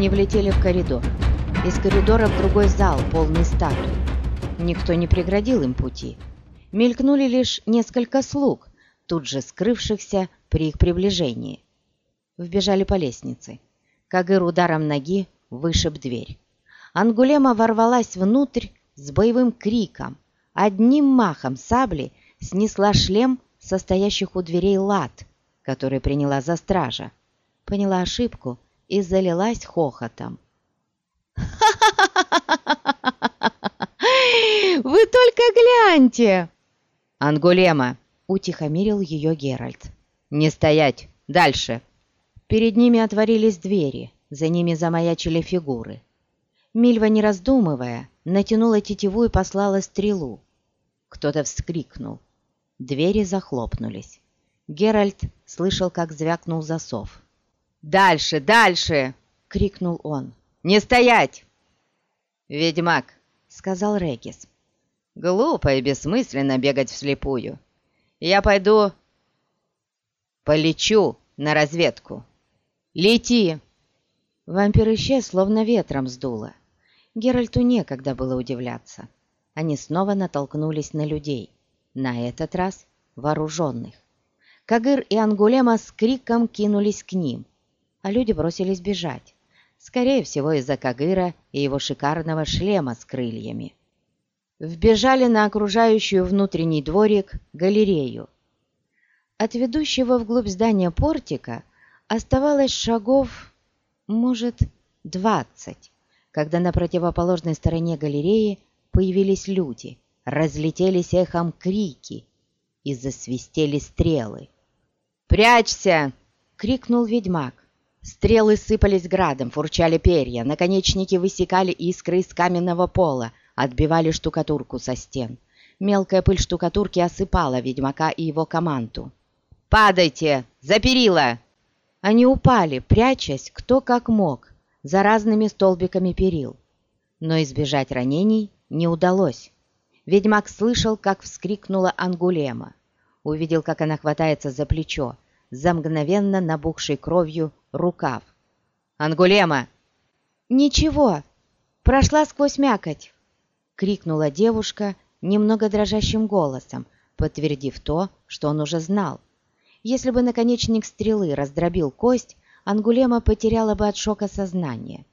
Они влетели в коридор. Из коридора в другой зал, полный статуй. Никто не преградил им пути. Мелькнули лишь несколько слуг, тут же скрывшихся при их приближении. Вбежали по лестнице. Кагыр ударом ноги вышиб дверь. Ангулема ворвалась внутрь с боевым криком. Одним махом сабли снесла шлем состоящих у дверей лад, который приняла за стража. Поняла ошибку и залилась хохотом. Вы только гляньте!» «Ангулема!» — утихомирил ее Геральт. «Не стоять! Дальше!» Перед ними отворились двери, за ними замаячили фигуры. Мильва, не раздумывая, натянула тетиву и послала стрелу. Кто-то вскрикнул. Двери захлопнулись. Геральт слышал, как звякнул засов. «Дальше, дальше!» — крикнул он. «Не стоять!» «Ведьмак!» — сказал Регис. «Глупо и бессмысленно бегать вслепую. Я пойду полечу на разведку. Лети!» Вампир исчез, словно ветром сдуло. Геральту некогда было удивляться. Они снова натолкнулись на людей, на этот раз вооруженных. Кагыр и Ангулема с криком кинулись к ним, а люди бросились бежать. Скорее всего, из-за Кагыра и его шикарного шлема с крыльями. Вбежали на окружающую внутренний дворик галерею. От ведущего вглубь здания портика оставалось шагов, может, двадцать, когда на противоположной стороне галереи появились люди, разлетелись эхом крики и засвистели стрелы. «Прячься!» — крикнул ведьмак. Стрелы сыпались градом, фурчали перья, наконечники высекали искры из каменного пола, отбивали штукатурку со стен. Мелкая пыль штукатурки осыпала ведьмака и его команду. «Падайте! За перила!» Они упали, прячась кто как мог, за разными столбиками перил. Но избежать ранений не удалось. Ведьмак слышал, как вскрикнула Ангулема. Увидел, как она хватается за плечо, за мгновенно набухшей кровью рукав. «Ангулема!» «Ничего, прошла сквозь мякоть!» — крикнула девушка немного дрожащим голосом, подтвердив то, что он уже знал. Если бы наконечник стрелы раздробил кость, Ангулема потеряла бы от шока сознание.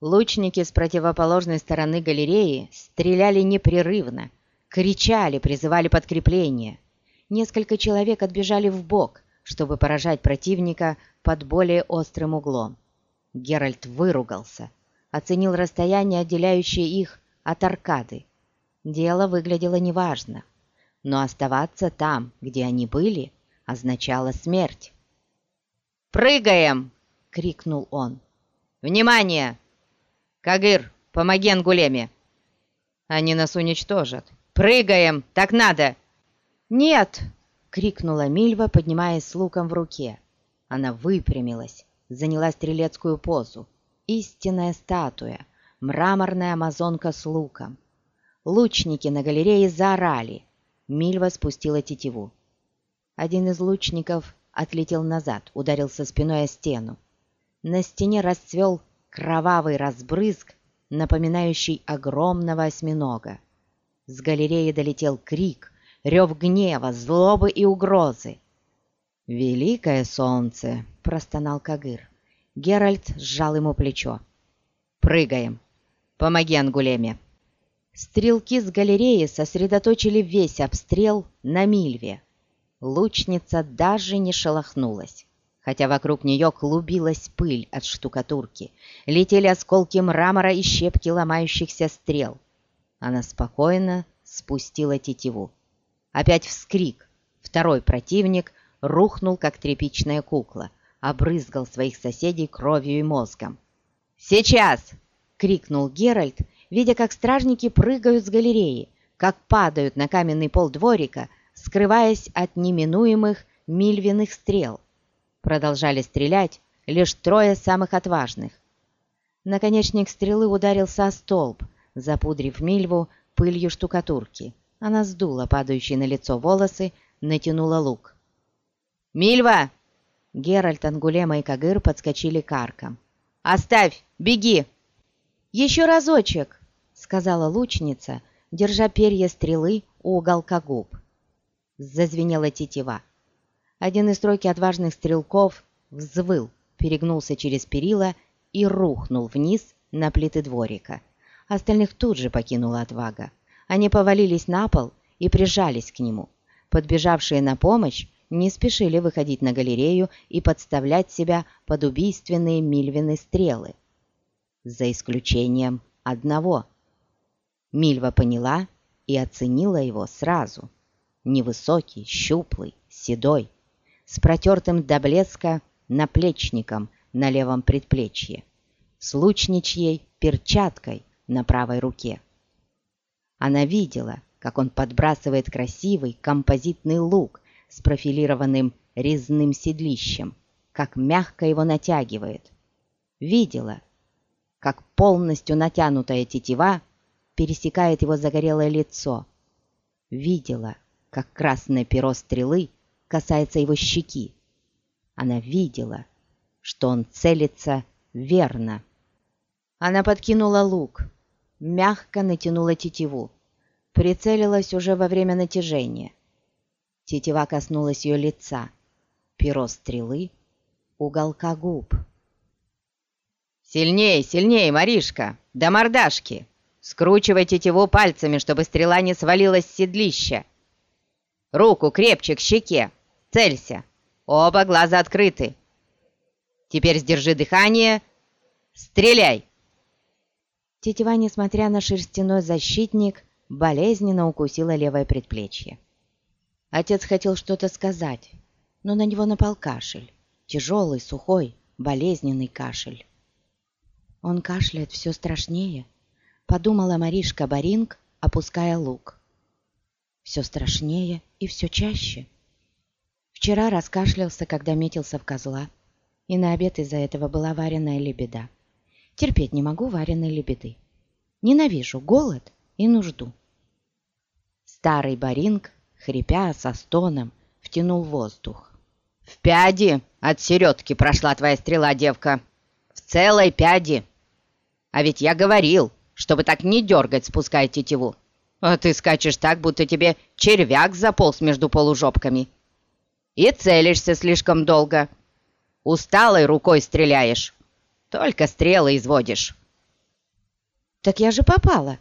Лучники с противоположной стороны галереи стреляли непрерывно, кричали, призывали подкрепление. Несколько человек отбежали в бок, чтобы поражать противника под более острым углом. Геральт выругался, оценил расстояние, отделяющее их от аркады. Дело выглядело неважно, но оставаться там, где они были, означало смерть. «Прыгаем!» — крикнул он. «Внимание! Кагыр, помоги Ангулеме!» «Они нас уничтожат! Прыгаем! Так надо!» «Нет!» — крикнула Мильва, поднимаясь с луком в руке. Она выпрямилась, заняла стрелецкую позу. Истинная статуя, мраморная амазонка с луком. Лучники на галерее заорали. Мильва спустила тетиву. Один из лучников отлетел назад, ударился спиной о стену. На стене расцвел кровавый разбрызг, напоминающий огромного осьминога. С галереи долетел крик, рев гнева, злобы и угрозы. «Великое солнце!» — простонал Кагыр. Геральт сжал ему плечо. «Прыгаем! Помоги Ангулеме!» Стрелки с галереи сосредоточили весь обстрел на Мильве. Лучница даже не шелохнулась, хотя вокруг нее клубилась пыль от штукатурки, летели осколки мрамора и щепки ломающихся стрел. Она спокойно спустила тетиву. Опять вскрик. Второй противник рухнул, как тряпичная кукла, обрызгал своих соседей кровью и мозгом. «Сейчас!» — крикнул Геральт, видя, как стражники прыгают с галереи, как падают на каменный пол дворика, скрываясь от неминуемых мильвиных стрел. Продолжали стрелять лишь трое самых отважных. Наконечник стрелы ударился о столб, запудрив Мильву пылью штукатурки. Она сдула падающие на лицо волосы, натянула лук. «Мильва!» Геральт, Ангулема и Кагыр подскочили к аркам. Оставь! Беги!» «Еще разочек!» — сказала лучница, держа перья стрелы у уголка губ. Зазвенела тетива. Один из тройки отважных стрелков взвыл, перегнулся через перила и рухнул вниз на плиты дворика. Остальных тут же покинула отвага. Они повалились на пол и прижались к нему. Подбежавшие на помощь не спешили выходить на галерею и подставлять себя под убийственные Мильвины стрелы. За исключением одного. Мильва поняла и оценила его сразу. Невысокий, щуплый, седой, с протертым до блеска наплечником на левом предплечье, с лучничьей перчаткой на правой руке. Она видела, как он подбрасывает красивый композитный лук с профилированным резным седлищем, как мягко его натягивает. Видела, как полностью натянутая тетива пересекает его загорелое лицо. Видела, как красное перо стрелы касается его щеки. Она видела, что он целится верно. Она подкинула лук, мягко натянула тетиву, прицелилась уже во время натяжения. Тетива коснулась ее лица, перо стрелы, уголка губ. «Сильней, сильней, Маришка! До мордашки! Скручивай тетиву пальцами, чтобы стрела не свалилась с седлища! Руку крепче к щеке! Целься! Оба глаза открыты! Теперь сдержи дыхание! Стреляй!» Тетива, несмотря на шерстяной защитник, болезненно укусила левое предплечье. Отец хотел что-то сказать, но на него напал кашель. Тяжелый, сухой, болезненный кашель. Он кашляет все страшнее, подумала Маришка Баринг, опуская лук. Все страшнее и все чаще. Вчера раскашлялся, когда метился в козла, и на обед из-за этого была вареная лебеда. Терпеть не могу вареной лебеды. Ненавижу голод и нужду. Старый Баринг, хрипя со стоном, втянул воздух. «В пяди от середки прошла твоя стрела, девка! В целой пяди! А ведь я говорил, чтобы так не дергать, спуская тетиву. А ты скачешь так, будто тебе червяк заполз между полужопками. И целишься слишком долго. Усталой рукой стреляешь. Только стрелы изводишь. Так я же попала.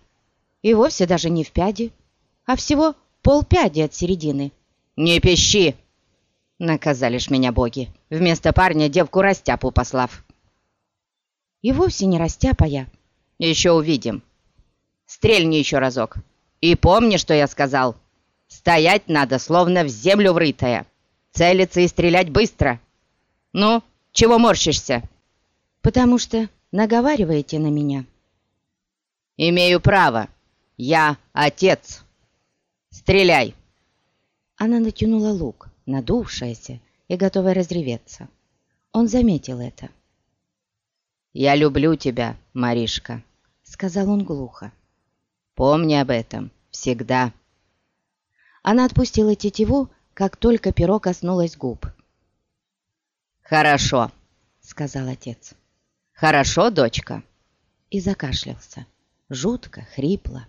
И вовсе даже не в пяди, а всего полпяди от середины. Не пищи! Наказали ж меня боги, вместо парня девку растяпу послав. И вовсе не растяпа я. Еще увидим. Стрельни еще разок. И помни, что я сказал. Стоять надо, словно в землю врытая. Целиться и стрелять быстро. Ну, чего морщишься? Потому что наговариваете на меня». «Имею право. Я отец. Стреляй!» Она натянула лук, надувшаяся и готовая разреветься. Он заметил это. «Я люблю тебя, Маришка», — сказал он глухо. «Помни об этом всегда». Она отпустила тетиву, как только перо коснулось губ. «Хорошо», — сказал отец. «Хорошо, дочка?» И закашлялся. Жутко, хрипло.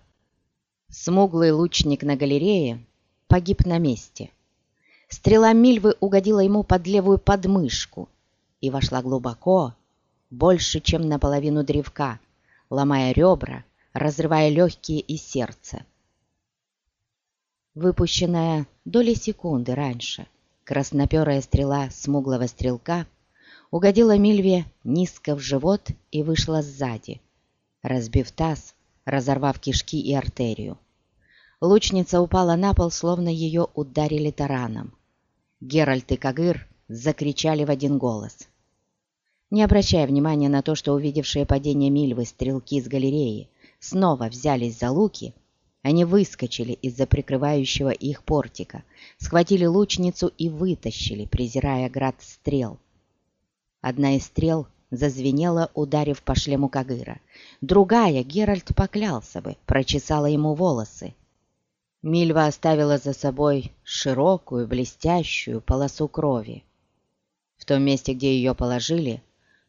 Смуглый лучник на галерее погиб на месте. Стрела Мильвы угодила ему под левую подмышку и вошла глубоко, больше, чем наполовину древка, ломая ребра, разрывая легкие и сердце. Выпущенная доли секунды раньше, красноперая стрела смуглого стрелка — угодила Мильве низко в живот и вышла сзади, разбив таз, разорвав кишки и артерию. Лучница упала на пол, словно ее ударили тараном. Геральт и Кагыр закричали в один голос. Не обращая внимания на то, что увидевшие падение Мильвы стрелки с галереи снова взялись за луки, они выскочили из-за прикрывающего их портика, схватили лучницу и вытащили, презирая град стрел — Одна из стрел зазвенела, ударив по шлему Кагыра. Другая, Геральт поклялся бы, прочесала ему волосы. Мильва оставила за собой широкую, блестящую полосу крови. В том месте, где ее положили,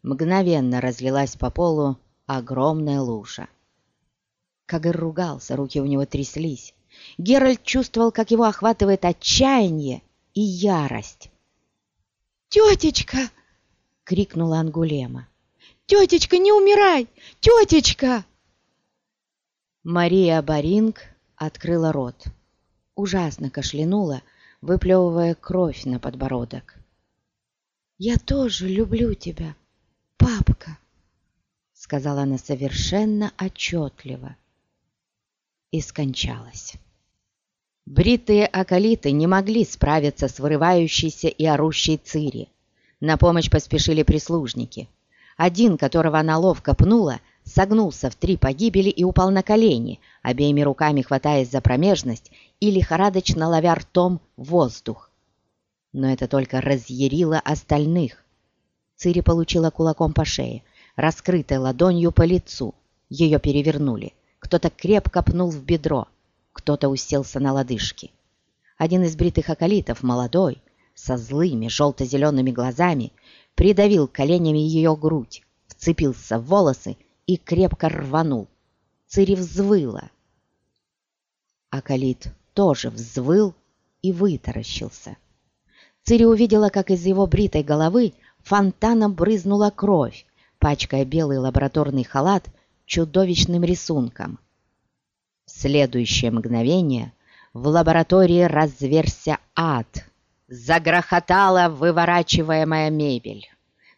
мгновенно разлилась по полу огромная лужа. Кагыр ругался, руки у него тряслись. Геральт чувствовал, как его охватывает отчаяние и ярость. «Тетечка!» — крикнула Ангулема. «Тетечка, не умирай! Тетечка!» Мария Баринг открыла рот. Ужасно кашлянула, выплевывая кровь на подбородок. «Я тоже люблю тебя, папка!» Сказала она совершенно отчетливо и скончалась. Бритые околиты не могли справиться с вырывающейся и орущей Цири. На помощь поспешили прислужники. Один, которого она ловко пнула, согнулся в три погибели и упал на колени, обеими руками хватаясь за промежность и лихорадочно ловя ртом воздух. Но это только разъярило остальных. Цири получила кулаком по шее, раскрытой ладонью по лицу. Ее перевернули. Кто-то крепко пнул в бедро, кто-то уселся на лодыжки. Один из бритых околитов, молодой, со злыми желто-зелеными глазами, придавил коленями ее грудь, вцепился в волосы и крепко рванул. Цири взвыла. Акалит тоже взвыл и вытаращился. Цири увидела, как из его бритой головы фонтаном брызнула кровь, пачкая белый лабораторный халат чудовищным рисунком. В следующее мгновение в лаборатории разверся ад. Загрохотала выворачиваемая мебель.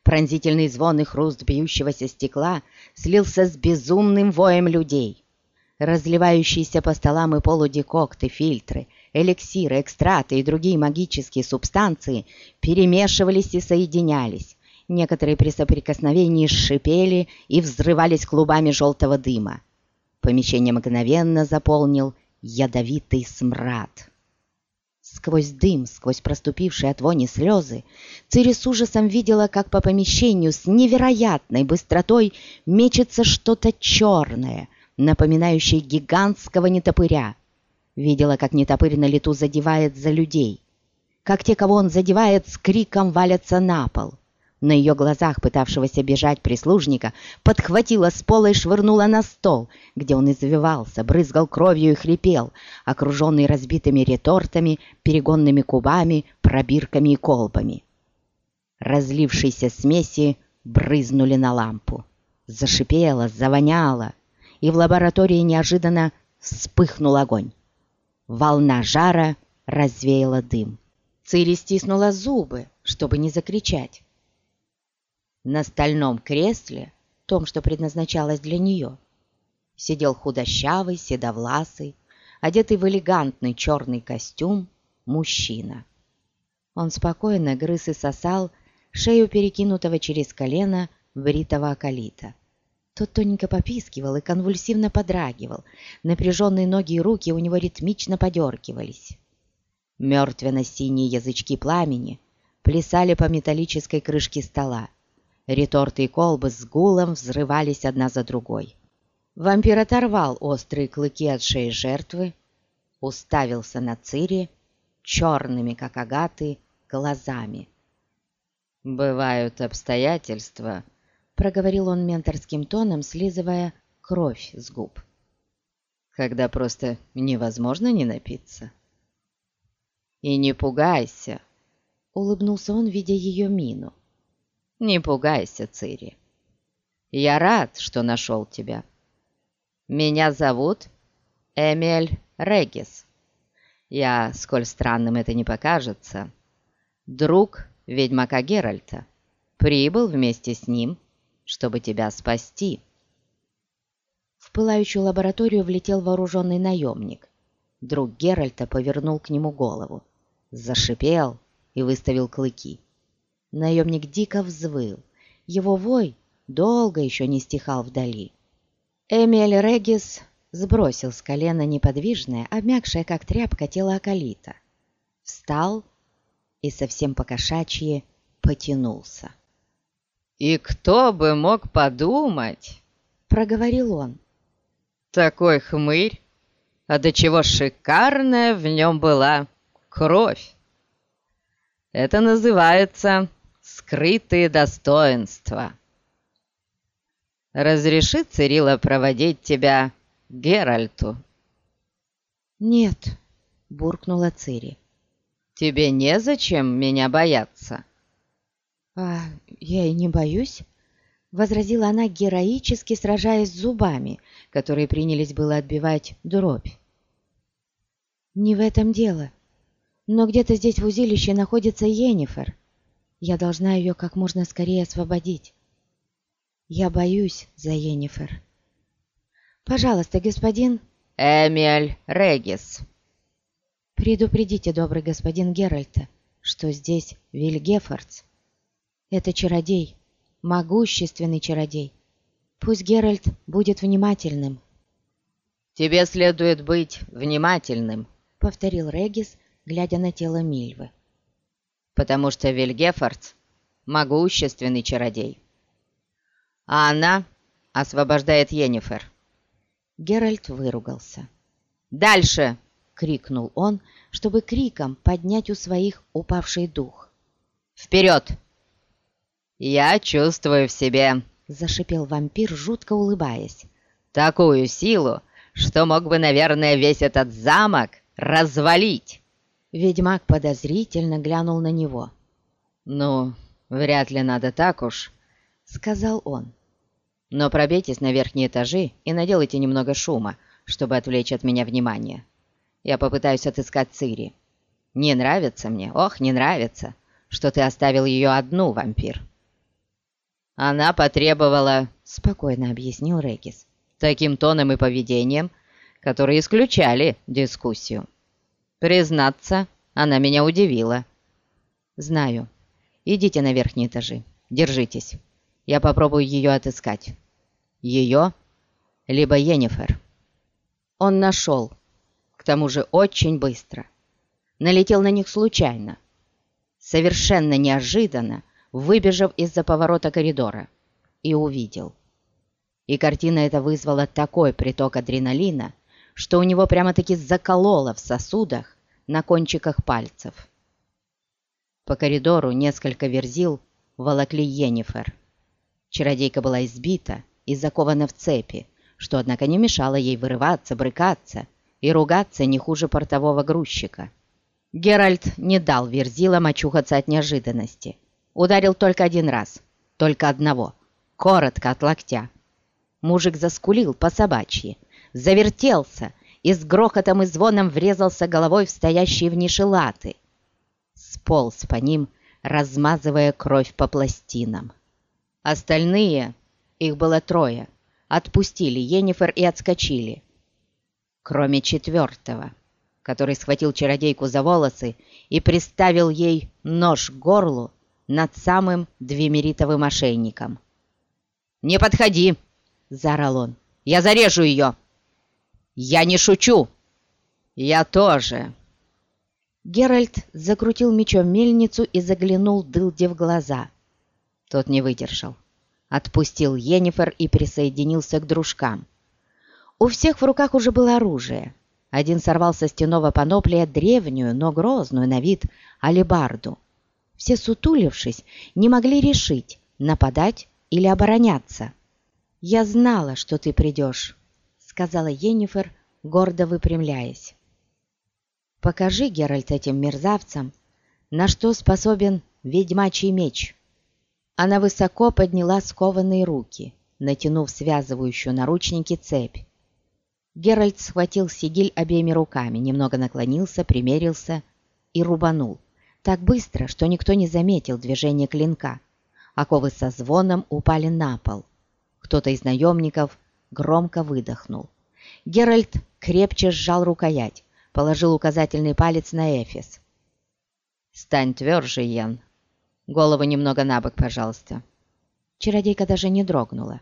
Пронзительный звон и хруст бьющегося стекла слился с безумным воем людей. Разливающиеся по столам и полу декокты, фильтры, эликсиры, экстраты и другие магические субстанции перемешивались и соединялись, Некоторые при соприкосновении шипели и взрывались клубами желтого дыма. Помещение мгновенно заполнил ядовитый смрад. Сквозь дым, сквозь проступившие от вони слезы, Цири с ужасом видела, как по помещению с невероятной быстротой мечется что-то черное, напоминающее гигантского нетопыря. Видела, как нетопырь на лету задевает за людей, как те, кого он задевает, с криком валятся на пол — на ее глазах пытавшегося бежать прислужника подхватила с пола и швырнула на стол, где он извивался, брызгал кровью и хрипел, окруженный разбитыми ретортами, перегонными кубами, пробирками и колбами. Разлившиеся смеси брызнули на лампу. Зашипело, завоняло, и в лаборатории неожиданно вспыхнул огонь. Волна жара развеяла дым. Цири стиснула зубы, чтобы не закричать. На стальном кресле, том, что предназначалось для нее, сидел худощавый, седовласый, одетый в элегантный черный костюм, мужчина. Он спокойно грыз и сосал шею перекинутого через колено бритого околита. Тот тоненько попискивал и конвульсивно подрагивал, напряженные ноги и руки у него ритмично подергивались. Мертвенно-синие язычки пламени плясали по металлической крышке стола, Реторты и колбы с гулом взрывались одна за другой. Вампир оторвал острые клыки от шеи жертвы, уставился на Цири черными, как агаты, глазами. «Бывают обстоятельства», — проговорил он менторским тоном, слизывая кровь с губ, «когда просто невозможно не напиться». «И не пугайся», — улыбнулся он, видя ее мину. Не пугайся, Цири. Я рад, что нашел тебя. Меня зовут Эмиль Регис. Я, сколь странным это не покажется, друг ведьмака Геральта, прибыл вместе с ним, чтобы тебя спасти. В пылающую лабораторию влетел вооруженный наемник. Друг Геральта повернул к нему голову, зашипел и выставил клыки. Наемник дико взвыл. Его вой долго еще не стихал вдали. Эмиль Регис сбросил с колена неподвижное, обмякшее, как тряпка, тело Акалита. Встал и совсем покошачьи потянулся. «И кто бы мог подумать?» — проговорил он. «Такой хмырь, а до чего шикарная в нем была кровь! Это называется скрытые достоинства. разреши Цирила проводить тебя Геральту?» «Нет», — буркнула Цири. «Тебе незачем меня бояться». «А я и не боюсь», — возразила она, героически сражаясь с зубами, которые принялись было отбивать дробь. «Не в этом дело. Но где-то здесь в узилище находится Йеннифер. Я должна ее как можно скорее освободить. Я боюсь за Йеннифер. Пожалуйста, господин...» «Эмиль Регис». «Предупредите, добрый господин Геральта, что здесь Вильгефордс. Это чародей, могущественный чародей. Пусть Геральт будет внимательным». «Тебе следует быть внимательным», — повторил Регис, глядя на тело Мильвы. «Потому что Вильгефордс — могущественный чародей. А она освобождает Йеннифер». Геральт выругался. «Дальше!» — крикнул он, чтобы криком поднять у своих упавший дух. «Вперед!» «Я чувствую в себе», — зашипел вампир, жутко улыбаясь, «такую силу, что мог бы, наверное, весь этот замок развалить!» Ведьмак подозрительно глянул на него. «Ну, вряд ли надо так уж», — сказал он. «Но пробейтесь на верхние этажи и наделайте немного шума, чтобы отвлечь от меня внимание. Я попытаюсь отыскать Цири. Не нравится мне, ох, не нравится, что ты оставил ее одну, вампир». «Она потребовала», — спокойно объяснил Регис, «таким тоном и поведением, которые исключали дискуссию. Признаться, она меня удивила». «Знаю. Идите на верхние этажи. Держитесь. Я попробую ее отыскать. Ее, либо Йеннифер». Он нашел, к тому же очень быстро. Налетел на них случайно. Совершенно неожиданно, выбежав из-за поворота коридора, и увидел. И картина эта вызвала такой приток адреналина, что у него прямо-таки закололо в сосудах на кончиках пальцев. По коридору несколько верзил волокли Йеннифер. Чародейка была избита и закована в цепи, что, однако, не мешало ей вырываться, брыкаться и ругаться не хуже портового грузчика. Геральт не дал верзилам очухаться от неожиданности – Ударил только один раз, только одного, коротко от локтя. Мужик заскулил по собачьи, завертелся и с грохотом и звоном врезался головой в стоящие в нише латы. Сполз по ним, размазывая кровь по пластинам. Остальные, их было трое, отпустили Енифер и отскочили. Кроме четвертого, который схватил чародейку за волосы и приставил ей нож к горлу, над самым двемеритовым ошейником. «Не подходи!» — заорал он. «Я зарежу ее!» «Я не шучу!» «Я тоже!» Геральт закрутил мечом мельницу и заглянул Дылде в глаза. Тот не выдержал. Отпустил Йеннифер и присоединился к дружкам. У всех в руках уже было оружие. Один сорвал со стеного паноплия древнюю, но грозную на вид алебарду все сутулившись, не могли решить, нападать или обороняться. «Я знала, что ты придешь», — сказала Енифер, гордо выпрямляясь. «Покажи, Геральт, этим мерзавцам, на что способен ведьмачий меч». Она высоко подняла скованные руки, натянув связывающую наручники цепь. Геральт схватил сигиль обеими руками, немного наклонился, примерился и рубанул так быстро, что никто не заметил движения клинка. Оковы со звоном упали на пол. Кто-то из наемников громко выдохнул. Геральт крепче сжал рукоять, положил указательный палец на Эфис. «Стань тверже, Йен. Голову немного на бок, пожалуйста». Чародейка даже не дрогнула.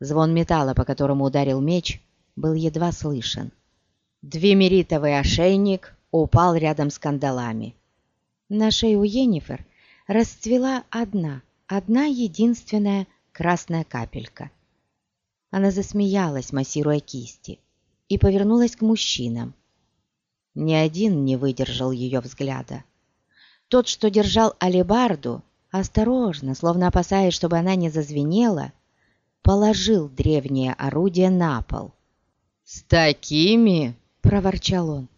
Звон металла, по которому ударил меч, был едва слышен. Двемеритовый ошейник упал рядом с кандалами. На шее у Енифер расцвела одна, одна единственная красная капелька. Она засмеялась, массируя кисти, и повернулась к мужчинам. Ни один не выдержал ее взгляда. Тот, что держал алебарду, осторожно, словно опасаясь, чтобы она не зазвенела, положил древнее орудие на пол. «С такими?» — проворчал он.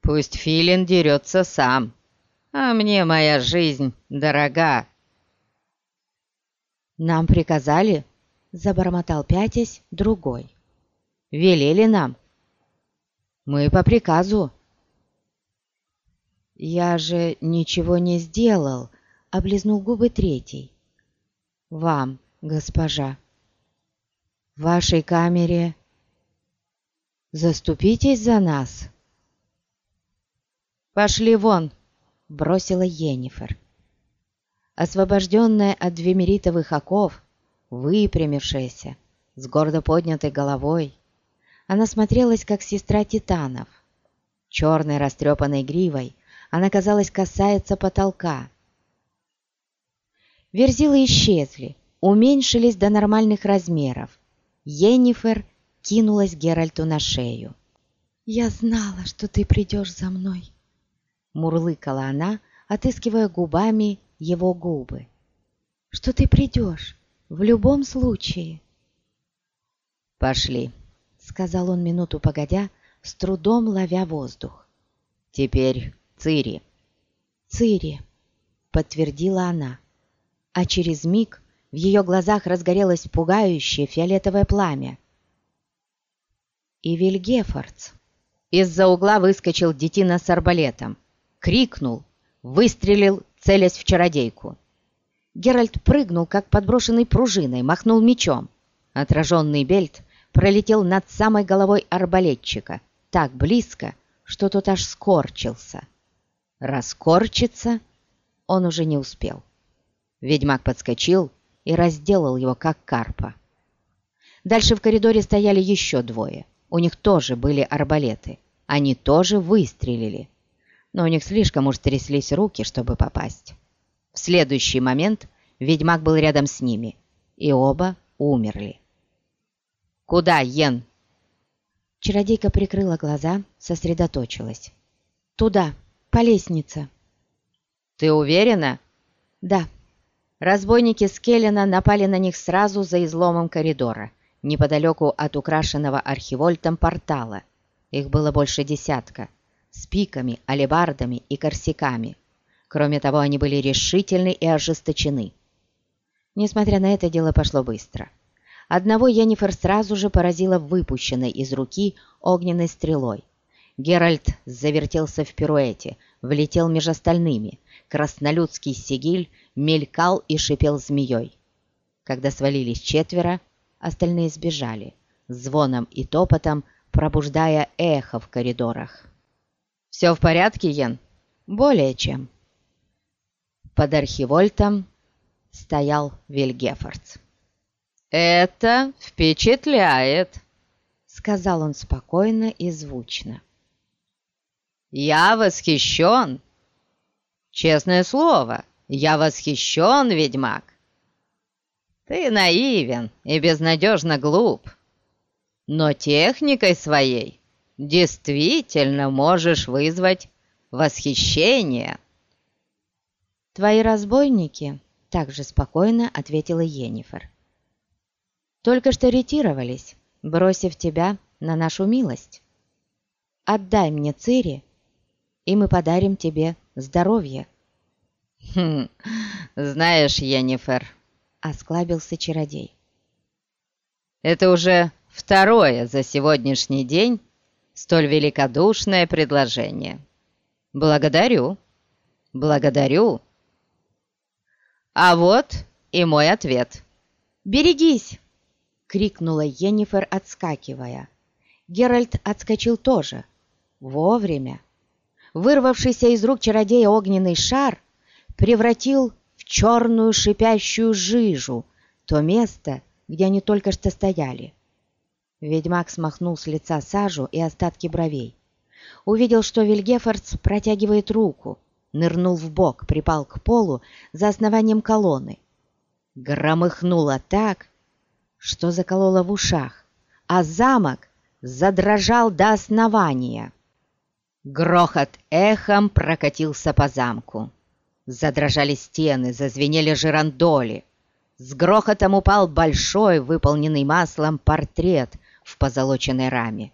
«Пусть Филин дерется сам, а мне моя жизнь дорога». «Нам приказали?» — забормотал пятясь другой. «Велели нам». «Мы по приказу». «Я же ничего не сделал», — облизнул губы третий. «Вам, госпожа. В вашей камере Заступитесь за нас!» «Пошли вон!» — бросила Енифер. Освобожденная от двемеритовых оков, выпрямившаяся, с гордо поднятой головой, она смотрелась, как сестра титанов. Черной растрепанной гривой она, казалось, касается потолка. Верзилы исчезли, уменьшились до нормальных размеров. Енифер кинулась Геральту на шею. «Я знала, что ты придешь за мной», — мурлыкала она, отыскивая губами его губы. «Что ты придешь, в любом случае». «Пошли», — сказал он минуту погодя, с трудом ловя воздух. «Теперь Цири». «Цири», — подтвердила она, а через миг в ее глазах разгорелось пугающее фиолетовое пламя и Вильгефордс. Из-за угла выскочил детина с арбалетом. Крикнул, выстрелил, целясь в чародейку. Геральт прыгнул, как подброшенный пружиной, махнул мечом. Отраженный бельт пролетел над самой головой арбалетчика, так близко, что тот аж скорчился. Раскорчиться он уже не успел. Ведьмак подскочил и разделал его, как карпа. Дальше в коридоре стояли еще двое — у них тоже были арбалеты. Они тоже выстрелили. Но у них слишком уж тряслись руки, чтобы попасть. В следующий момент ведьмак был рядом с ними, и оба умерли. «Куда, Йен?» Чародейка прикрыла глаза, сосредоточилась. «Туда, по лестнице». «Ты уверена?» «Да». Разбойники Скеллена напали на них сразу за изломом коридора неподалеку от украшенного архивольтом портала. Их было больше десятка, с пиками, алебардами и корсиками. Кроме того, они были решительны и ожесточены. Несмотря на это, дело пошло быстро. Одного Йеннифер сразу же поразила выпущенной из руки огненной стрелой. Геральт завертелся в пируэте, влетел между остальными. Краснолюдский сигиль мелькал и шипел змеей. Когда свалились четверо, Остальные сбежали, звоном и топотом пробуждая эхо в коридорах. «Все в порядке, Йен?» «Более чем». Под архивольтом стоял Вильгефордс. «Это впечатляет», — сказал он спокойно и звучно. «Я восхищен! Честное слово, я восхищен, ведьмак! Ты наивен и безнадежно глуп, но техникой своей действительно можешь вызвать восхищение». «Твои разбойники?» — также спокойно ответила Енифер. «Только что ретировались, бросив тебя на нашу милость. Отдай мне Цири, и мы подарим тебе здоровье». «Хм, знаешь, Енифер, осклабился чародей. «Это уже второе за сегодняшний день столь великодушное предложение. Благодарю, благодарю. А вот и мой ответ». «Берегись!» — крикнула Енифер, отскакивая. Геральт отскочил тоже. Вовремя. Вырвавшийся из рук чародея огненный шар превратил черную шипящую жижу, то место, где они только что стояли. Ведьмак смахнул с лица сажу и остатки бровей. Увидел, что Вильгефордс протягивает руку, нырнул в бок, припал к полу за основанием колонны. Громыхнуло так, что закололо в ушах, а замок задрожал до основания. Грохот эхом прокатился по замку. Задрожали стены, зазвенели жирандоли. с грохотом упал большой, выполненный маслом, портрет в позолоченной раме.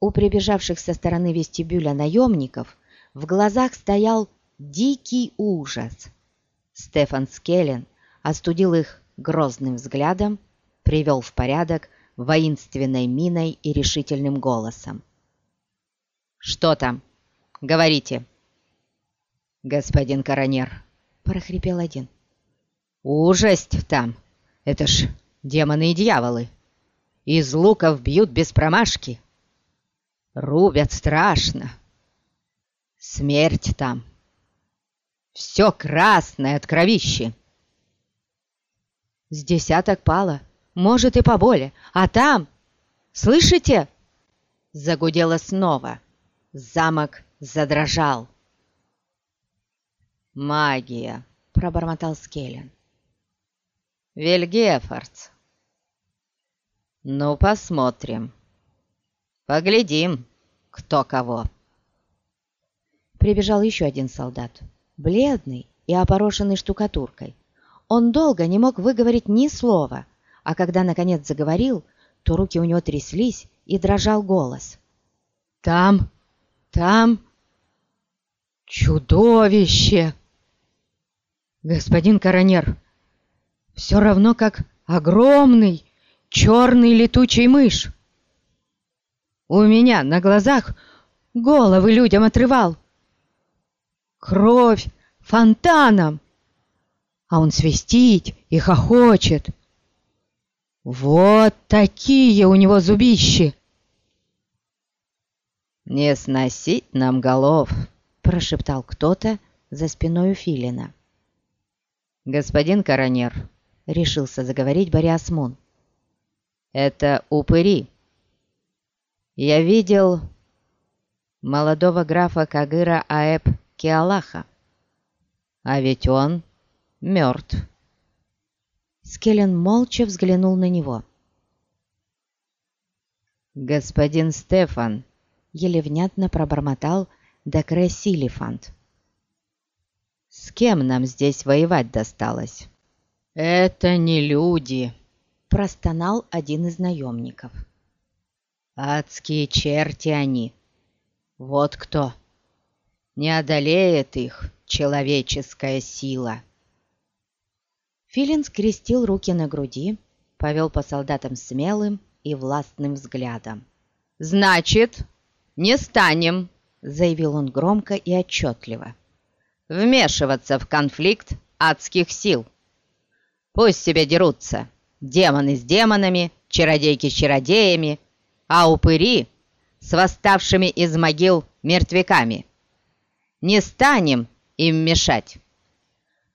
У прибежавших со стороны вестибюля наемников в глазах стоял дикий ужас. Стефан Скеллен остудил их грозным взглядом, привел в порядок воинственной миной и решительным голосом. «Что там? Говорите!» «Господин коронер!» — прохрипел один. «Ужасть там! Это ж демоны и дьяволы! Из луков бьют без промашки! Рубят страшно! Смерть там! Все красное от кровищи!» «С десяток пало, может и поболее, а там... Слышите?» Загудело снова. Замок задрожал. «Магия!» — пробормотал Скеллен. «Вильгефордс!» «Ну, посмотрим. Поглядим, кто кого». Прибежал еще один солдат, бледный и опорошенный штукатуркой. Он долго не мог выговорить ни слова, а когда наконец заговорил, то руки у него тряслись и дрожал голос. «Там, там чудовище!» господин коронер, все равно как огромный черный летучий мышь. У меня на глазах головы людям отрывал. Кровь фонтаном, а он свистит и хохочет. Вот такие у него зубищи! «Не сносить нам голов!» — прошептал кто-то за спиной у Филина. «Господин коронер», — решился заговорить Бориасмун, — «это упыри. Я видел молодого графа Кагыра Аэб Киалаха, а ведь он мертв». Скеллен молча взглянул на него. «Господин Стефан», — еле внятно пробормотал Декре Силифант. С кем нам здесь воевать досталось?» «Это не люди!» — простонал один из наемников. «Адские черти они! Вот кто! Не одолеет их человеческая сила!» Филин скрестил руки на груди, повел по солдатам смелым и властным взглядом. «Значит, не станем!» — заявил он громко и отчетливо вмешиваться в конфликт адских сил. Пусть себе дерутся демоны с демонами, чародейки с чародеями, а упыри с восставшими из могил мертвяками. Не станем им мешать.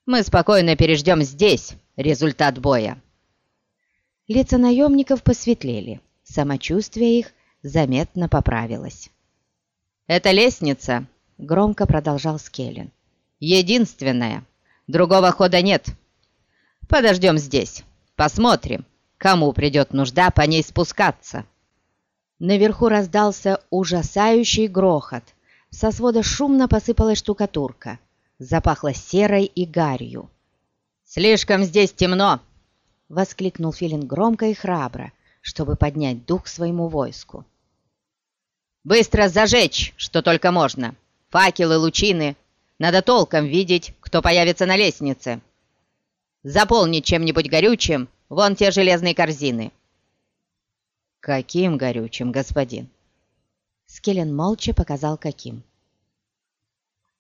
Мы спокойно переждем здесь результат боя. Лица наемников посветлели, самочувствие их заметно поправилось. «Эта лестница», — громко продолжал Скеллен, единственная. Другого хода нет. Подождем здесь. Посмотрим, кому придет нужда по ней спускаться». Наверху раздался ужасающий грохот. Со свода шумно посыпалась штукатурка. Запахло серой и гарью. «Слишком здесь темно!» — воскликнул Филин громко и храбро, чтобы поднять дух своему войску. «Быстро зажечь, что только можно! Факелы, лучины, надо толком видеть, кто появится на лестнице. Заполнить чем-нибудь горючим вон те железные корзины». «Каким горючим, господин?» Скеллен молча показал, каким.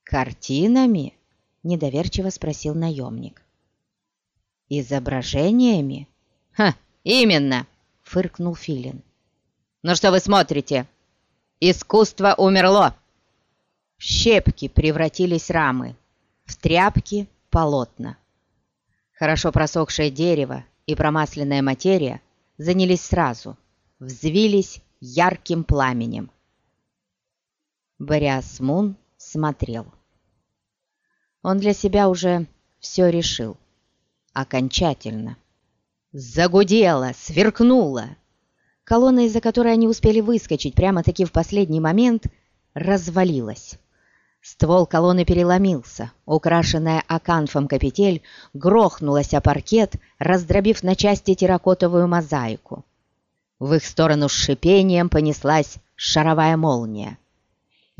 «Картинами?» — недоверчиво спросил наемник. «Изображениями?» «Ха, именно!» — фыркнул Филин. «Ну что вы смотрите? Искусство умерло!» В щепки превратились рамы, в тряпки — полотна. Хорошо просохшее дерево и промасленная материя занялись сразу, взвились ярким пламенем. Бориас Мун смотрел. Он для себя уже все решил. Окончательно. Загудело, сверкнуло. Колонна, из-за которой они успели выскочить прямо-таки в последний момент, развалилась. Ствол колонны переломился, украшенная аканфом капитель грохнулась о паркет, раздробив на части терракотовую мозаику. В их сторону с шипением понеслась шаровая молния.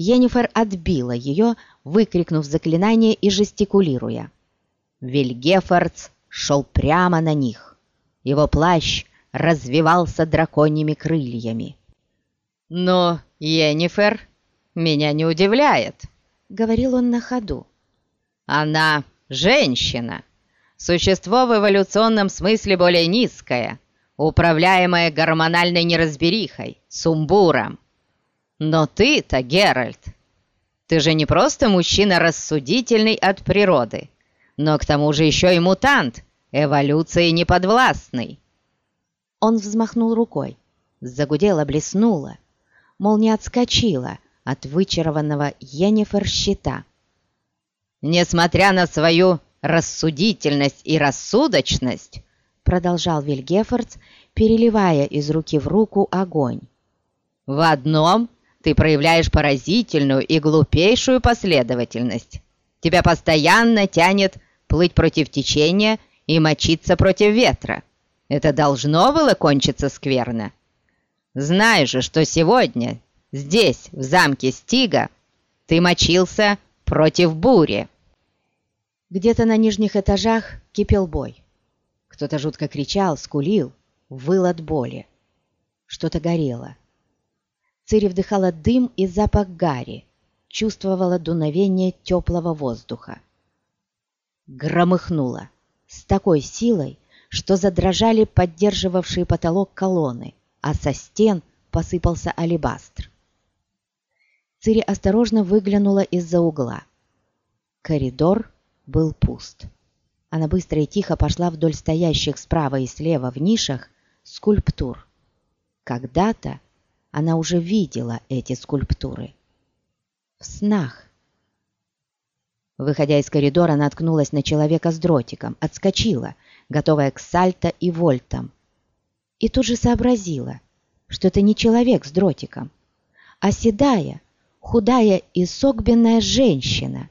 Йеннифер отбила ее, выкрикнув заклинание и жестикулируя. Вильгефордс шел прямо на них. Его плащ развивался драконьими крыльями. «Но, Йеннифер, меня не удивляет», — говорил он на ходу. «Она женщина, существо в эволюционном смысле более низкое, управляемое гормональной неразберихой, сумбуром. Но ты-то, Геральт, ты же не просто мужчина рассудительный от природы, но к тому же еще и мутант, эволюции неподвластный. Он взмахнул рукой, загудела, блеснула, молния отскочила от вычарованного Йеннифер щита. «Несмотря на свою рассудительность и рассудочность», продолжал Вильгефордс, переливая из руки в руку огонь. «В одном ты проявляешь поразительную и глупейшую последовательность. Тебя постоянно тянет плыть против течения и мочиться против ветра. Это должно было кончиться скверно. Знай же, что сегодня здесь, в замке Стига, ты мочился против бури. Где-то на нижних этажах кипел бой. Кто-то жутко кричал, скулил, выл от боли. Что-то горело. Цири вдыхала дым и запах гари, чувствовала дуновение теплого воздуха. Громыхнуло с такой силой, что задрожали поддерживавшие потолок колонны, а со стен посыпался алебастр. Цири осторожно выглянула из-за угла. Коридор был пуст. Она быстро и тихо пошла вдоль стоящих справа и слева в нишах скульптур. Когда-то она уже видела эти скульптуры. В снах. Выходя из коридора, наткнулась на человека с дротиком, отскочила, готовая к сальто и вольтам. И тут же сообразила, что это не человек с дротиком, а седая, худая и согбенная женщина,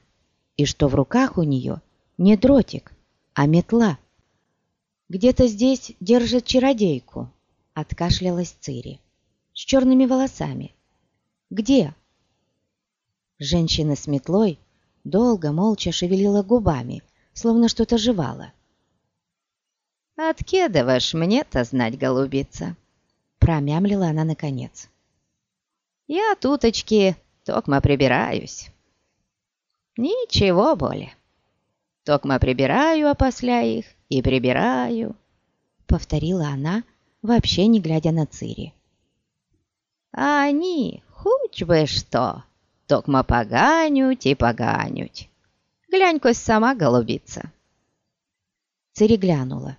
и что в руках у нее не дротик, а метла. «Где-то здесь держит чародейку», — откашлялась Цири с черными волосами. Где?» Женщина с метлой долго молча шевелила губами, словно что-то жевала. «Откедываешь мне-то знать, голубица?» Промямлила она наконец. «Я туточки токмо прибираюсь. Ничего более. Токмо прибираю, опосля их, и прибираю», — повторила она, вообще не глядя на Цири. А они, хоть бы что, токмо поганють и поганють. Глянь-ка сама, голубица. Цири глянула.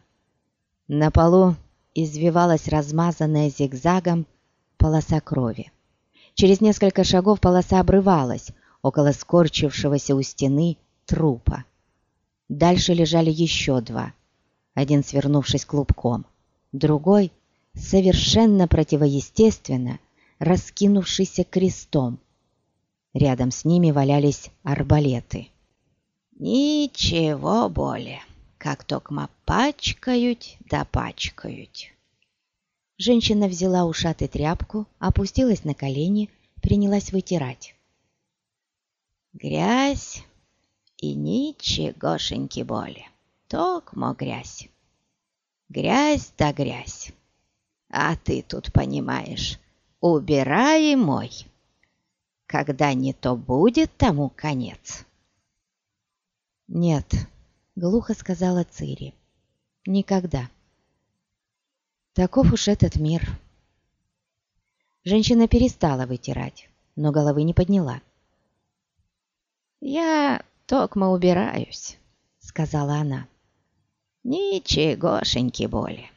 На полу извивалась размазанная зигзагом полоса крови. Через несколько шагов полоса обрывалась около скорчившегося у стены трупа. Дальше лежали еще два, один свернувшись клубком, другой совершенно противоестественно – раскинувшийся крестом. Рядом с ними валялись арбалеты. «Ничего более, как токмо пачкают да пачкают». Женщина взяла ушаты тряпку, опустилась на колени, принялась вытирать. «Грязь и ничегошеньки боли, токмо грязь. Грязь да грязь. А ты тут понимаешь, убирай мой. Когда не то будет тому конец. Нет, глухо сказала Цири. Никогда. Таков уж этот мир. Женщина перестала вытирать, но головы не подняла. «Я токмо убираюсь», — сказала она. «Ничегошеньки боли.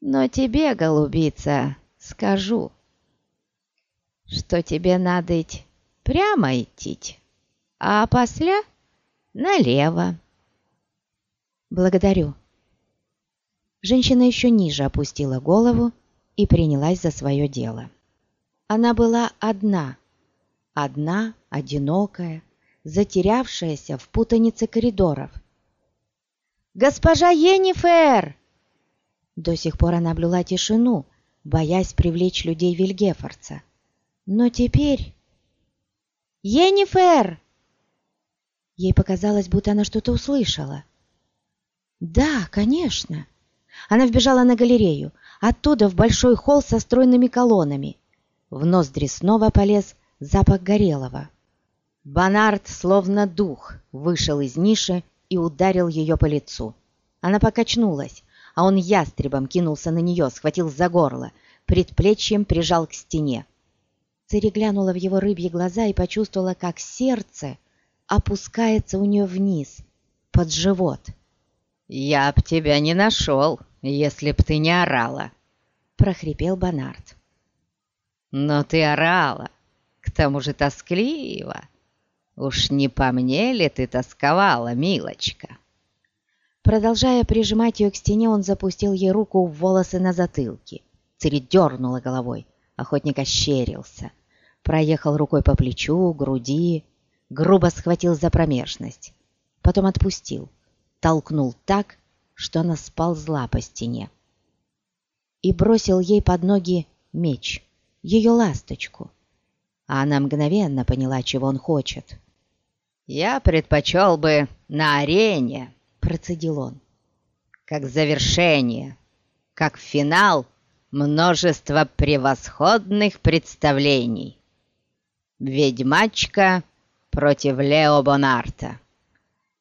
Но тебе, голубица, скажу, что тебе надо прямо идти, а после налево. Благодарю. Женщина еще ниже опустила голову и принялась за свое дело. Она была одна, одна, одинокая, затерявшаяся в путанице коридоров. «Госпожа Енифер!» До сих пор она блюла тишину, боясь привлечь людей Вильгефорца. Но теперь... «Енифер!» Ей показалось, будто она что-то услышала. «Да, конечно!» Она вбежала на галерею, оттуда в большой холл со стройными колоннами. В ноздри снова полез запах горелого. Бонард, словно дух, вышел из ниши и ударил ее по лицу. Она покачнулась, а он ястребом кинулся на нее, схватил за горло, предплечьем прижал к стене. Цири глянула в его рыбьи глаза и почувствовала, как сердце опускается у нее вниз, под живот. «Я б тебя не нашел, если б ты не орала», — прохрипел Бонард. «Но ты орала, к тому же тоскливо. Уж не по мне ли ты тосковала, милочка?» Продолжая прижимать ее к стене, он запустил ей руку в волосы на затылке. Цири дернула головой, охотник ощерился, проехал рукой по плечу, груди, грубо схватил за промежность, потом отпустил, толкнул так, что она сползла по стене. И бросил ей под ноги меч, ее ласточку. А она мгновенно поняла, чего он хочет. «Я предпочел бы на арене», — процедил он, «как завершение, как финал множества превосходных представлений. Ведьмачка против Лео Бонарта.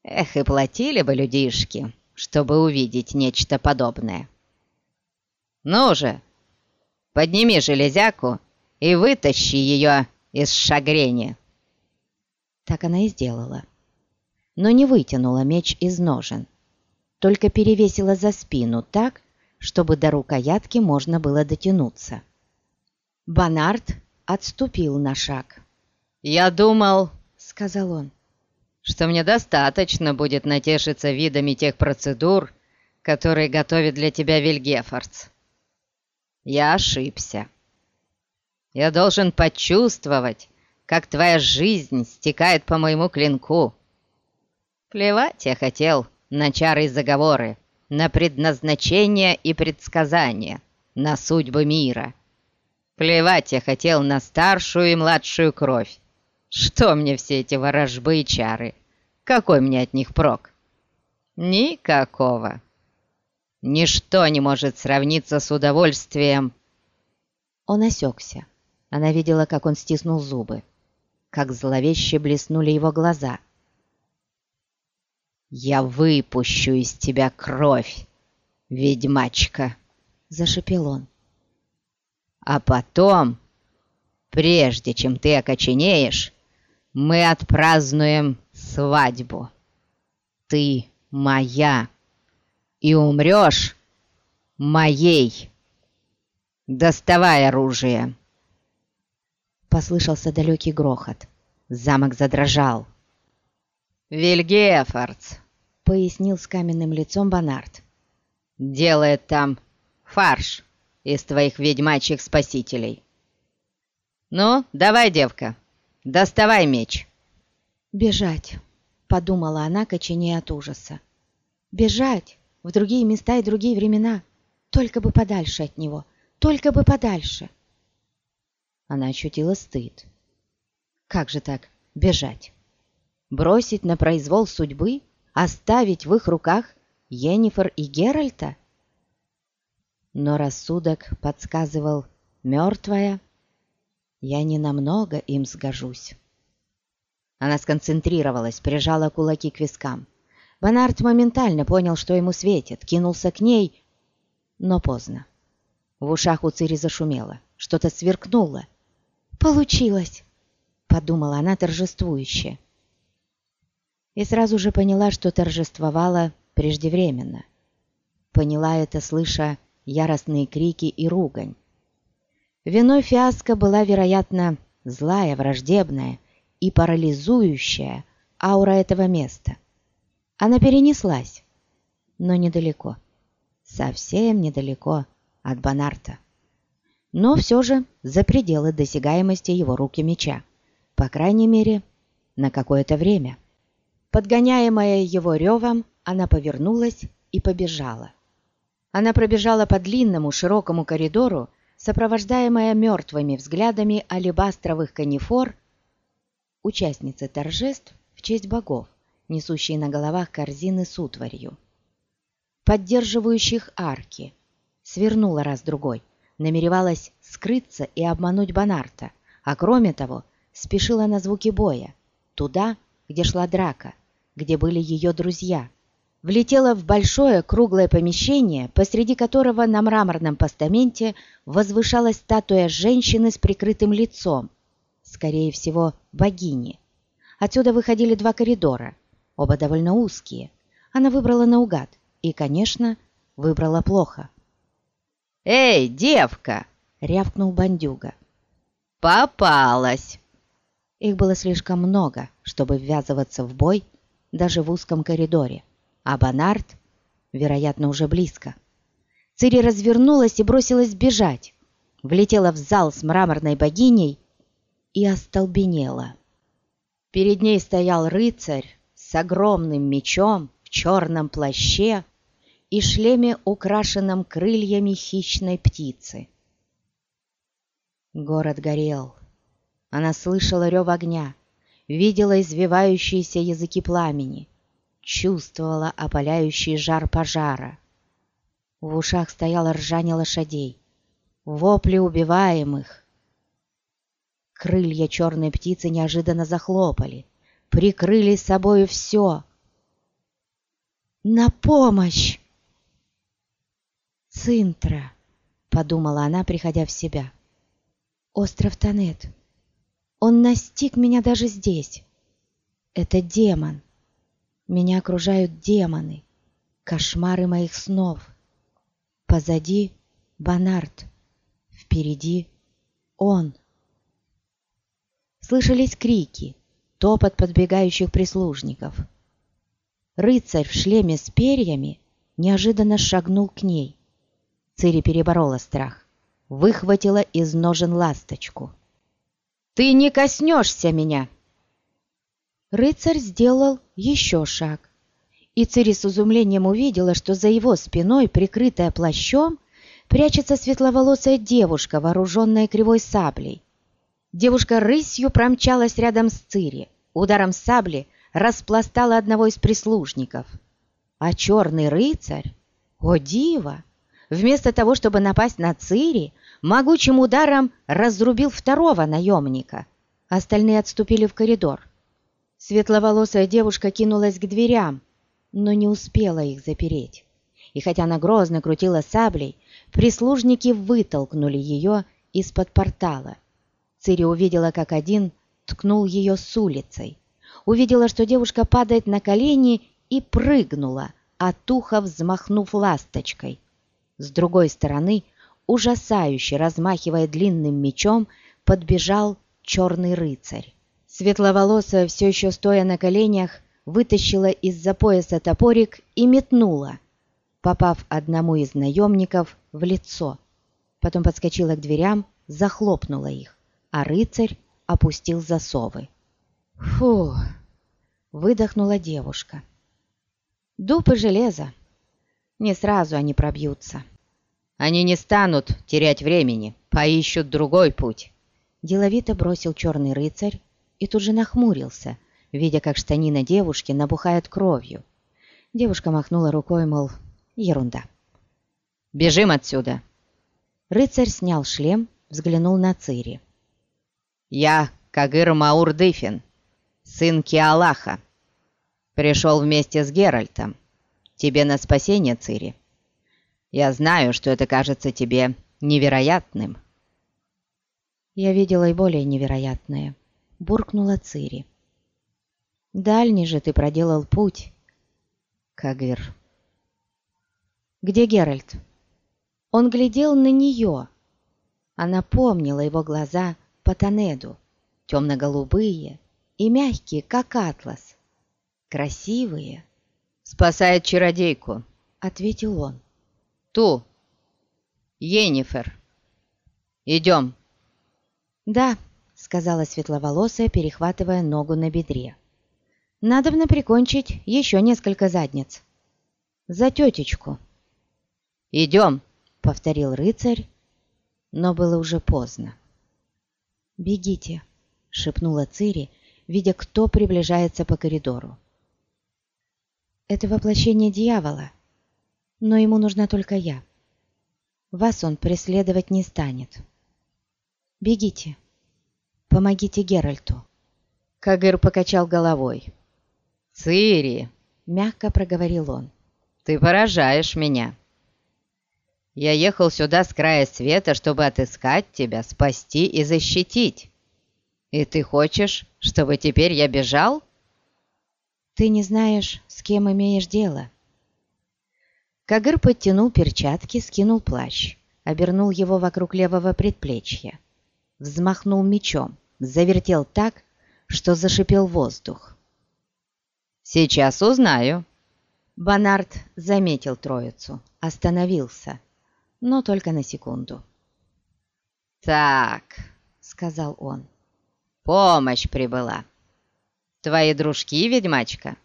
Эх, и платили бы людишки, чтобы увидеть нечто подобное. Ну же, подними железяку и вытащи ее из шагрени. Так она и сделала. Но не вытянула меч из ножен, только перевесила за спину так, чтобы до рукоятки можно было дотянуться. Бонард отступил на шаг. «Я думал, — сказал он, — что мне достаточно будет натешиться видами тех процедур, которые готовит для тебя Вильгефордс. Я ошибся. Я должен почувствовать, как твоя жизнь стекает по моему клинку. Плевать я хотел на чары и заговоры, на предназначение и предсказания, на судьбы мира. Плевать я хотел на старшую и младшую кровь. Что мне все эти ворожбы и чары? Какой мне от них прок? Никакого. Ничто не может сравниться с удовольствием. Он осекся. Она видела, как он стиснул зубы, как зловеще блеснули его глаза. «Я выпущу из тебя кровь, ведьмачка!» — зашипел он. «А потом, прежде чем ты окоченеешь, мы отпразднуем свадьбу. Ты моя, и умрешь моей. Доставай оружие!» Послышался далекий грохот. Замок задрожал. «Вильгефордс», — пояснил с каменным лицом Бонард, — «делает там фарш из твоих ведьмачьих спасителей. Ну, давай, девка, доставай меч». «Бежать», — подумала она, коченея от ужаса. «Бежать в другие места и другие времена, только бы подальше от него, только бы подальше». Она ощутила стыд. Как же так бежать? Бросить на произвол судьбы? Оставить в их руках Йеннифер и Геральта? Но рассудок подсказывал «мертвая». Я не намного им сгожусь. Она сконцентрировалась, прижала кулаки к вискам. Бонарт моментально понял, что ему светит, кинулся к ней, но поздно. В ушах у Цири зашумело, что-то сверкнуло. «Получилось!» — подумала она торжествующе и сразу же поняла, что торжествовала преждевременно. Поняла это, слыша яростные крики и ругань. Виной фиаско была, вероятно, злая, враждебная и парализующая аура этого места. Она перенеслась, но недалеко, совсем недалеко от Бонарта. Но все же за пределы досягаемости его руки меча, По крайней мере, на какое-то время. Подгоняемая его ревом, она повернулась и побежала. Она пробежала по длинному широкому коридору, сопровождаемая мертвыми взглядами алебастровых канифор, участницы торжеств в честь богов, несущие на головах корзины с утварью, поддерживающих арки, свернула раз-другой, намеревалась скрыться и обмануть Бонарта, а кроме того спешила на звуки боя, туда, где шла драка, где были ее друзья. Влетела в большое круглое помещение, посреди которого на мраморном постаменте возвышалась статуя женщины с прикрытым лицом, скорее всего, богини. Отсюда выходили два коридора, оба довольно узкие. Она выбрала наугад и, конечно, выбрала плохо. «Эй, девка!» — рявкнул бандюга. «Попалась!» Их было слишком много, чтобы ввязываться в бой даже в узком коридоре, а Бонард, вероятно, уже близко. Цири развернулась и бросилась бежать, влетела в зал с мраморной богиней и остолбенела. Перед ней стоял рыцарь с огромным мечом в черном плаще и шлеме, украшенном крыльями хищной птицы. Город горел. Она слышала рев огня, видела извивающиеся языки пламени, чувствовала опаляющий жар пожара. В ушах стояло ржание лошадей, вопли убиваемых. Крылья черной птицы неожиданно захлопали, прикрыли собою все. «На помощь!» «Цинтра!» — подумала она, приходя в себя. «Остров Танет. Он настиг меня даже здесь. Это демон. Меня окружают демоны, кошмары моих снов. Позади Бонард, впереди он». Слышались крики, топот подбегающих прислужников. Рыцарь в шлеме с перьями неожиданно шагнул к ней. Цири переборола страх, выхватила из ножен ласточку. «Ты не коснешься меня!» Рыцарь сделал еще шаг, и Цири с изумлением увидела, что за его спиной, прикрытая плащом, прячется светловолосая девушка, вооруженная кривой саблей. Девушка рысью промчалась рядом с Цири, ударом сабли распластала одного из прислужников. А черный рыцарь, о диво, вместо того, чтобы напасть на Цири, могучим ударом разрубил второго наемника. Остальные отступили в коридор. Светловолосая девушка кинулась к дверям, но не успела их запереть. И хотя она грозно крутила саблей, прислужники вытолкнули ее из-под портала. Цири увидела, как один ткнул ее с улицей. Увидела, что девушка падает на колени и прыгнула, от уха взмахнув ласточкой. С другой стороны, ужасающе размахивая длинным мечом, подбежал черный рыцарь. Светловолосая, все еще стоя на коленях, вытащила из-за пояса топорик и метнула, попав одному из наемников в лицо. Потом подскочила к дверям, захлопнула их, а рыцарь опустил засовы. «Фу!» — выдохнула девушка. «Дуб и железо не сразу они пробьются. Они не станут терять времени, поищут другой путь. Деловито бросил черный рыцарь и тут же нахмурился, видя, как штанина девушки набухает кровью. Девушка махнула рукой, мол, ерунда. «Бежим отсюда!» Рыцарь снял шлем, взглянул на Цири. «Я Кагыр Маур Дыфин, сын Киалаха. Пришел вместе с Геральтом тебе на спасение, Цири. Я знаю, что это кажется тебе невероятным». «Я видела и более невероятное», — буркнула Цири. «Дальний же ты проделал путь, Кагыр». «Где Геральт?» Он глядел на нее. Она помнила его глаза по Танеду, темно-голубые и мягкие, как атлас, красивые, спасает чародейку», — ответил он. «Ту, Енифер. Идем». «Да», — сказала светловолосая, перехватывая ногу на бедре. «Надобно прикончить еще несколько задниц. За тетечку». «Идем!» — повторил рыцарь, но было уже поздно. «Бегите!» — шепнула Цири, видя, кто приближается по коридору. «Это воплощение дьявола, но ему нужна только я. Вас он преследовать не станет. Бегите!» Помогите Геральту!» Кагыр покачал головой. «Цири!» — мягко проговорил он. «Ты поражаешь меня. Я ехал сюда с края света, чтобы отыскать тебя, спасти и защитить. И ты хочешь, чтобы теперь я бежал?» «Ты не знаешь, с кем имеешь дело». Кагыр подтянул перчатки, скинул плащ, обернул его вокруг левого предплечья взмахнул мечом, завертел так, что зашипел воздух. «Сейчас узнаю». Бонард заметил троицу, остановился, но только на секунду. «Так», — сказал он, — «помощь прибыла. Твои дружки, ведьмачка?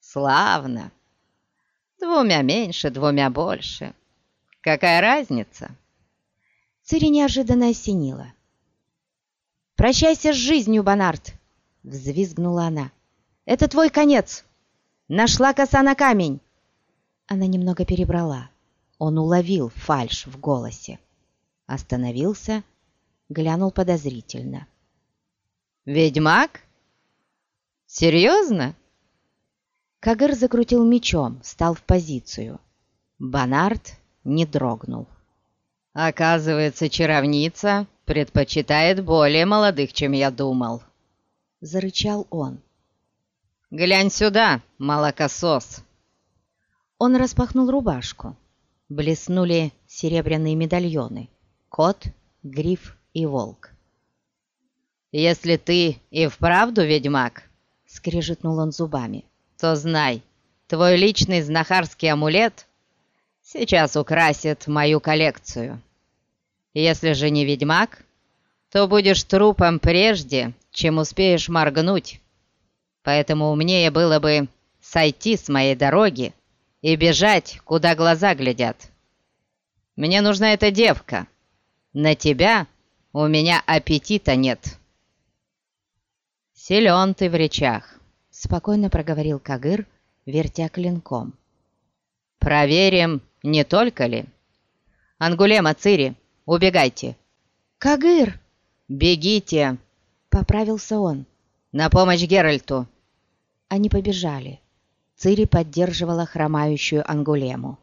Славно. Двумя меньше, двумя больше. Какая разница?» Цири неожиданно осенила. «Прощайся с жизнью, Бонард!» — взвизгнула она. «Это твой конец! Нашла коса на камень!» Она немного перебрала. Он уловил фальшь в голосе. Остановился, глянул подозрительно. «Ведьмак? Серьезно?» Кагыр закрутил мечом, встал в позицию. Бонард не дрогнул. «Оказывается, чаровница предпочитает более молодых, чем я думал», — зарычал он. «Глянь сюда, молокосос!» Он распахнул рубашку. Блеснули серебряные медальоны. Кот, гриф и волк. «Если ты и вправду ведьмак», — скрежетнул он зубами, — «то знай, твой личный знахарский амулет сейчас украсит мою коллекцию». Если же не ведьмак, то будешь трупом прежде, чем успеешь моргнуть. Поэтому умнее было бы сойти с моей дороги и бежать, куда глаза глядят. Мне нужна эта девка. На тебя у меня аппетита нет. Силен ты в речах, — спокойно проговорил Кагыр, вертя клинком. Проверим, не только ли. Ангулема Цири, Убегайте!» «Кагыр!» «Бегите!» — поправился он. «На помощь Геральту!» Они побежали. Цири поддерживала хромающую Ангулему.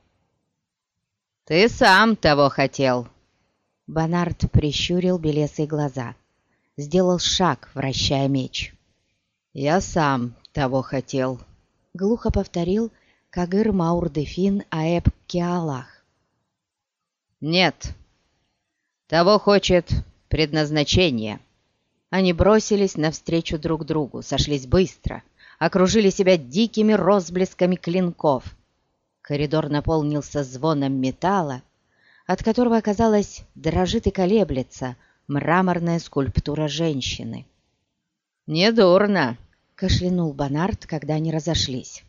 «Ты сам того хотел!» Бонард прищурил белесые глаза. Сделал шаг, вращая меч. «Я сам того хотел!» Глухо повторил Кагыр Маур-де-Фин Аэб Киалах. «Нет!» Того хочет предназначение. Они бросились навстречу друг другу, сошлись быстро, окружили себя дикими розблесками клинков. Коридор наполнился звоном металла, от которого, казалось, дрожит и колеблется мраморная скульптура женщины. «Недурно!» — кашлянул Бонард, когда они разошлись.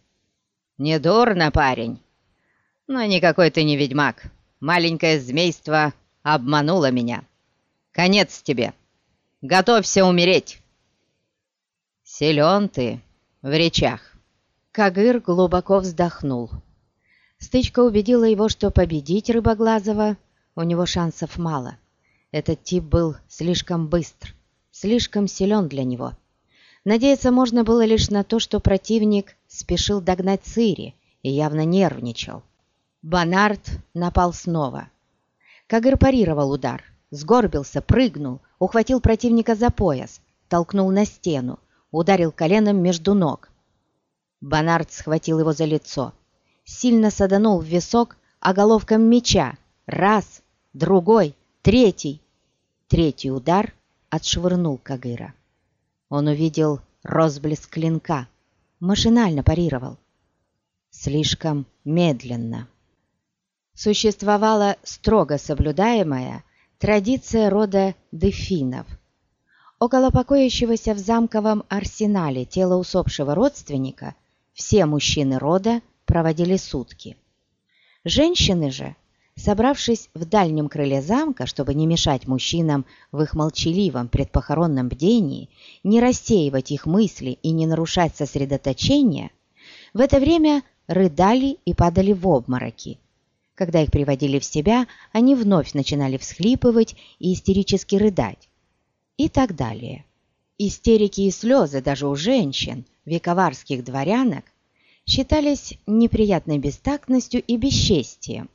«Недурно, парень! Но никакой ты не ведьмак. Маленькое змейство обманула меня. Конец тебе. Готовься умереть. Силен ты в речах. Кагыр глубоко вздохнул. Стычка убедила его, что победить Рыбоглазого у него шансов мало. Этот тип был слишком быстр, слишком силен для него. Надеяться можно было лишь на то, что противник спешил догнать Цири и явно нервничал. Бонард напал снова. Кагыр парировал удар, сгорбился, прыгнул, ухватил противника за пояс, толкнул на стену, ударил коленом между ног. Бонард схватил его за лицо, сильно саданул в висок оголовком меча. Раз, другой, третий. Третий удар отшвырнул Кагыра. Он увидел розблеск клинка, машинально парировал. Слишком медленно существовала строго соблюдаемая традиция рода дефинов. Около покоящегося в замковом арсенале тела усопшего родственника все мужчины рода проводили сутки. Женщины же, собравшись в дальнем крыле замка, чтобы не мешать мужчинам в их молчаливом предпохоронном бдении, не рассеивать их мысли и не нарушать сосредоточение, в это время рыдали и падали в обмороки. Когда их приводили в себя, они вновь начинали всхлипывать и истерически рыдать и так далее. Истерики и слезы даже у женщин, вековарских дворянок, считались неприятной бестактностью и бесчестием.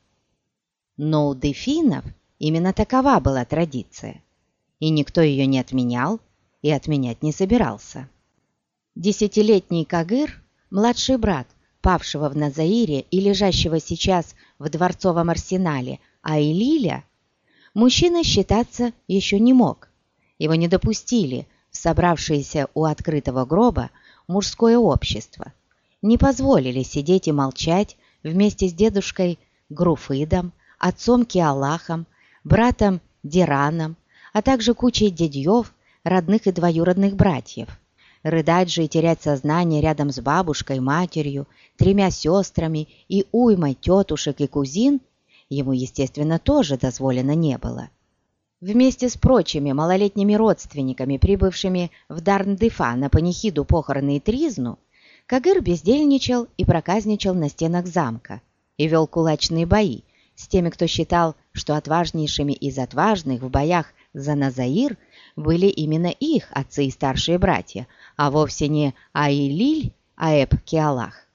Но у дефинов именно такова была традиция, и никто ее не отменял и отменять не собирался. Десятилетний Кагыр, младший брат павшего в Назаире и лежащего сейчас в дворцовом арсенале Айлиля, мужчина считаться еще не мог, его не допустили в собравшееся у открытого гроба мужское общество, не позволили сидеть и молчать вместе с дедушкой Груфидом, отцом Киалахом, братом Дираном, а также кучей дядьев, родных и двоюродных братьев. Рыдать же и терять сознание рядом с бабушкой, матерью, тремя сестрами и уймой тетушек и кузин ему, естественно, тоже дозволено не было. Вместе с прочими малолетними родственниками, прибывшими в Дарндыфа на панихиду похороны и тризну, Кагыр бездельничал и проказничал на стенах замка и вел кулачные бои с теми, кто считал, что отважнейшими из отважных в боях за Назаир были именно их отцы и старшие братья, а вовсе не Аилиль, Аэб Киалах.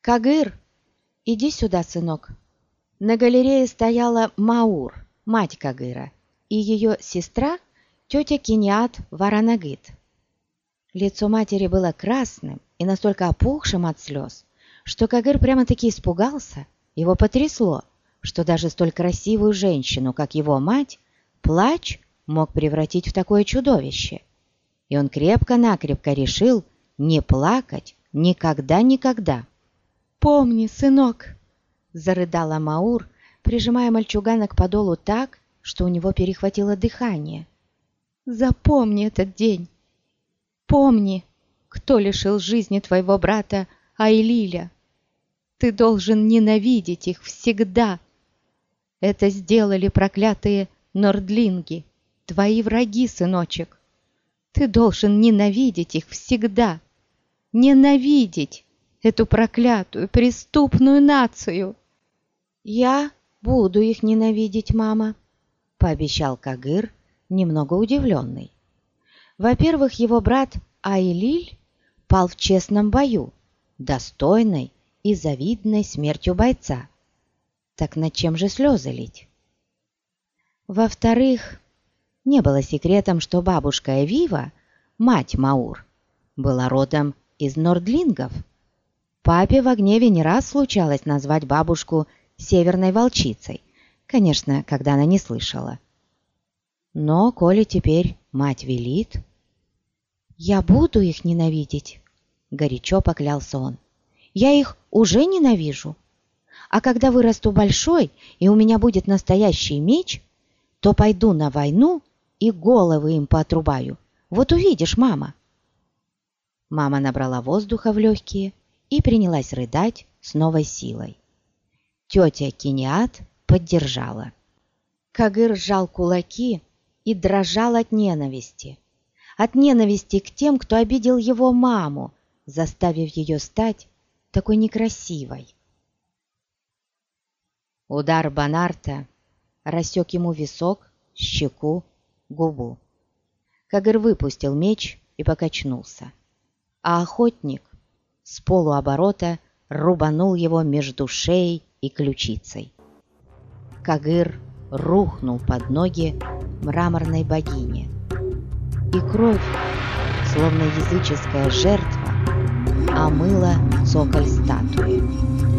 «Кагыр, иди сюда, сынок». На галерее стояла Маур, мать Кагыра, и ее сестра, тетя Киниат Варанагит. Лицо матери было красным и настолько опухшим от слез, что Кагыр прямо-таки испугался, его потрясло, что даже столь красивую женщину, как его мать, плач мог превратить в такое чудовище. И он крепко-накрепко решил не плакать никогда-никогда. «Помни, сынок!» — зарыдала Маур, прижимая мальчугана к подолу так, что у него перехватило дыхание. «Запомни этот день! Помни, кто лишил жизни твоего брата Айлиля! Ты должен ненавидеть их всегда! Это сделали проклятые нордлинги, твои враги, сыночек! Ты должен ненавидеть их всегда! Ненавидеть эту проклятую преступную нацию!» «Я буду их ненавидеть, мама», пообещал Кагыр, немного удивленный. Во-первых, его брат Айлиль пал в честном бою, достойной и завидной смертью бойца. Так над чем же слезы лить? Во-вторых, не было секретом, что бабушка Эвива, мать Маур, была родом из Нордлингов. Папе в гневе не раз случалось назвать бабушку северной волчицей, Конечно, когда она не слышала. Но, коли теперь мать велит... «Я буду их ненавидеть», — горячо поклялся он. «Я их уже ненавижу. А когда вырасту большой, и у меня будет настоящий меч, то пойду на войну и головы им поотрубаю. Вот увидишь, мама». Мама набрала воздуха в легкие и принялась рыдать с новой силой. Тетя Киниат поддержала. Кагыр сжал кулаки и дрожал от ненависти. От ненависти к тем, кто обидел его маму, заставив ее стать такой некрасивой. Удар Банарта рассек ему висок, щеку, губу. Кагыр выпустил меч и покачнулся, а охотник с полуоборота рубанул его между шеей и ключицей. Кагыр рухнул под ноги мраморной богине. И кровь, словно языческая жертва, омыла цоколь статуи.